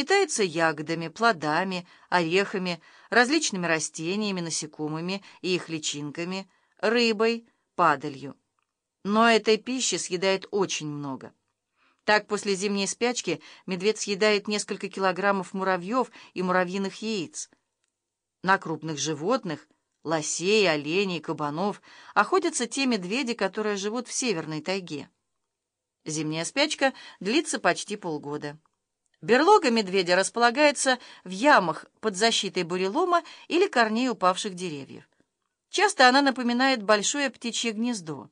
Питается ягодами, плодами, орехами, различными растениями, насекомыми и их личинками, рыбой, падалью. Но этой пищи съедает очень много. Так, после зимней спячки медведь съедает несколько килограммов муравьев и муравьиных яиц. На крупных животных, лосей, оленей, кабанов, охотятся те медведи, которые живут в северной тайге. Зимняя спячка длится почти полгода. Берлога медведя располагается в ямах под защитой бурелома или корней упавших деревьев. Часто она напоминает большое птичье гнездо.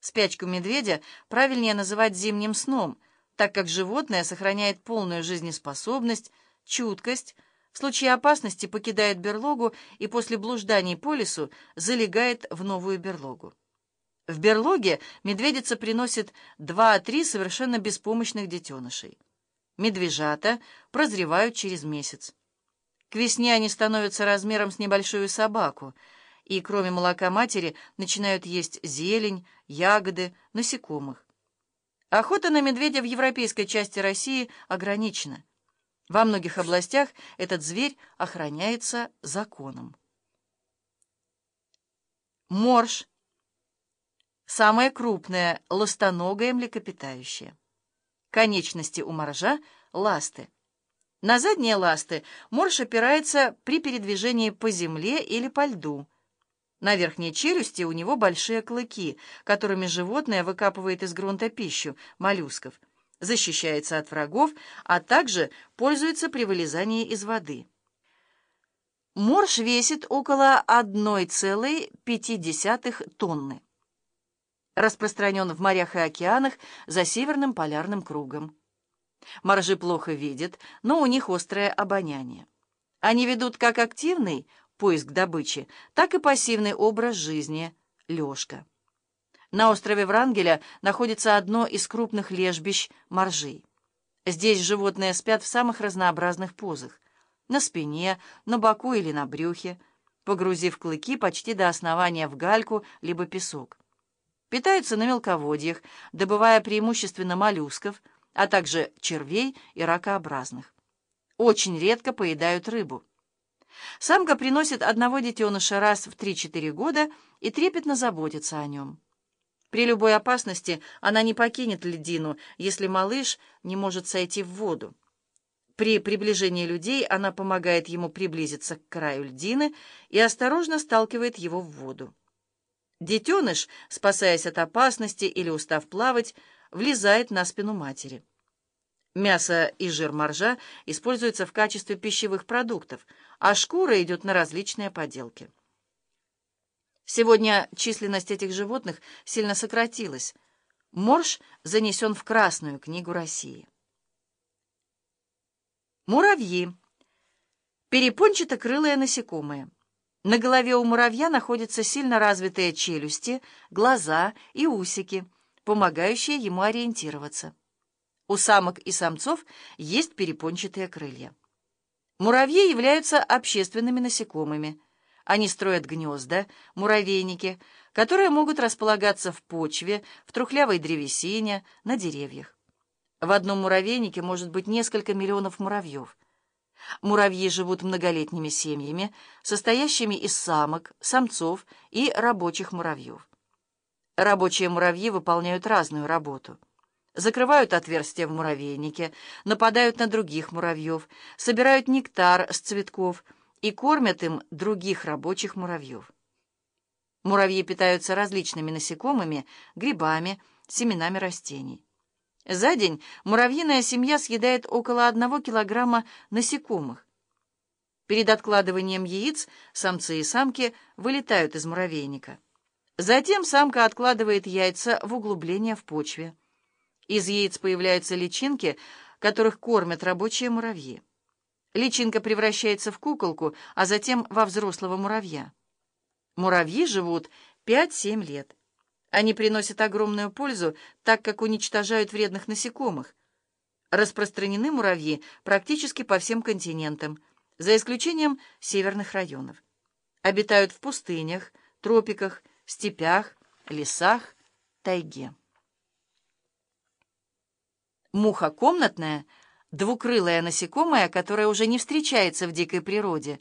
Спячку медведя правильнее называть зимним сном, так как животное сохраняет полную жизнеспособность, чуткость, в случае опасности покидает берлогу и после блужданий по лесу залегает в новую берлогу. В берлоге медведица приносит 2-3 совершенно беспомощных детенышей. Медвежата прозревают через месяц. К весне они становятся размером с небольшую собаку, и кроме молока матери начинают есть зелень, ягоды, насекомых. Охота на медведя в европейской части России ограничена. Во многих областях этот зверь охраняется законом. Морж. Самое крупное, ластоногое млекопитающее. Конечности у моржа — ласты. На задние ласты морж опирается при передвижении по земле или по льду. На верхней челюсти у него большие клыки, которыми животное выкапывает из грунта пищу, моллюсков, защищается от врагов, а также пользуется при вылезании из воды. Морж весит около 1,5 тонны распространен в морях и океанах за Северным полярным кругом. Моржи плохо видят, но у них острое обоняние. Они ведут как активный поиск добычи, так и пассивный образ жизни — лёжка. На острове Врангеля находится одно из крупных лежбищ моржей. Здесь животные спят в самых разнообразных позах — на спине, на боку или на брюхе, погрузив клыки почти до основания в гальку либо песок. Питаются на мелководьях, добывая преимущественно моллюсков, а также червей и ракообразных. Очень редко поедают рыбу. Самка приносит одного детеныша раз в 3-4 года и трепетно заботится о нем. При любой опасности она не покинет льдину, если малыш не может сойти в воду. При приближении людей она помогает ему приблизиться к краю льдины и осторожно сталкивает его в воду. Детеныш, спасаясь от опасности или устав плавать, влезает на спину матери. Мясо и жир моржа используются в качестве пищевых продуктов, а шкура идет на различные поделки. Сегодня численность этих животных сильно сократилась. Морж занесен в Красную книгу России. Муравьи. Перепончатокрылые насекомые. На голове у муравья находятся сильно развитые челюсти, глаза и усики, помогающие ему ориентироваться. У самок и самцов есть перепончатые крылья. Муравьи являются общественными насекомыми. Они строят гнезда, муравейники, которые могут располагаться в почве, в трухлявой древесине, на деревьях. В одном муравейнике может быть несколько миллионов муравьев. Муравьи живут многолетними семьями, состоящими из самок, самцов и рабочих муравьев. Рабочие муравьи выполняют разную работу. Закрывают отверстия в муравейнике, нападают на других муравьев, собирают нектар с цветков и кормят им других рабочих муравьев. Муравьи питаются различными насекомыми, грибами, семенами растений. За день муравьиная семья съедает около одного килограмма насекомых. Перед откладыванием яиц самцы и самки вылетают из муравейника. Затем самка откладывает яйца в углубление в почве. Из яиц появляются личинки, которых кормят рабочие муравьи. Личинка превращается в куколку, а затем во взрослого муравья. Муравьи живут 5-7 лет. Они приносят огромную пользу, так как уничтожают вредных насекомых. Распространены муравьи практически по всем континентам, за исключением северных районов. Обитают в пустынях, тропиках, степях, лесах, тайге. Муха комнатная двукрылое насекомое, которое уже не встречается в дикой природе,